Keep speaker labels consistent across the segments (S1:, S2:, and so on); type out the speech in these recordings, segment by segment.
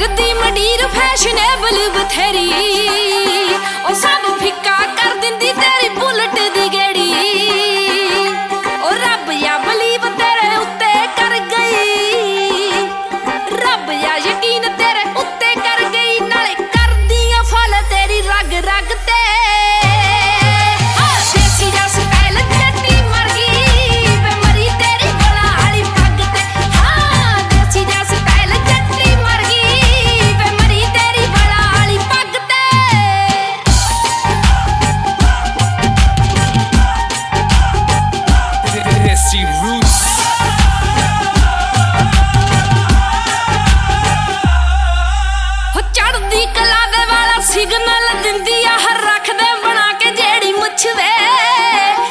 S1: ਫਿਰਦੀ ਮਡੀਰ ਫੈਸ਼ਨੇਬਲ ਬਥੇਰੀ। ਉਹ
S2: gypsy roots.
S1: ਚੜਦੀ ਕਲਾ ਦੇ ਬਣਾ ਕੇ ਜਿਹੜੀ ਮੁੱਛ ਵੇ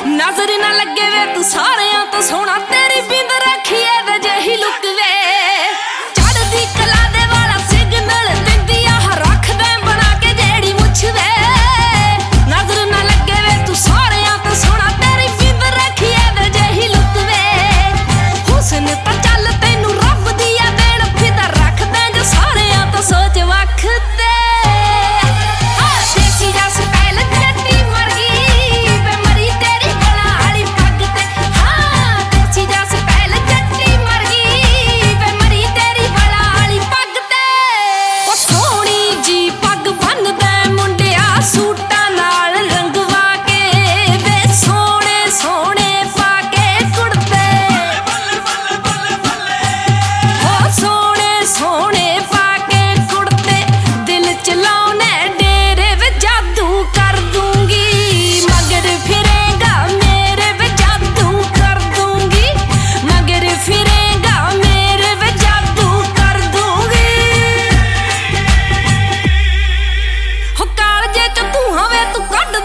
S1: ਨਜ਼ਰ ਨਾ ਲੱਗੇ ਵੇ ਤੂੰ ਸਾਰਿਆਂ ਤੋਂ ਸੋਹਣਾ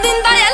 S1: 뛴다